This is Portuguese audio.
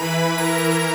Música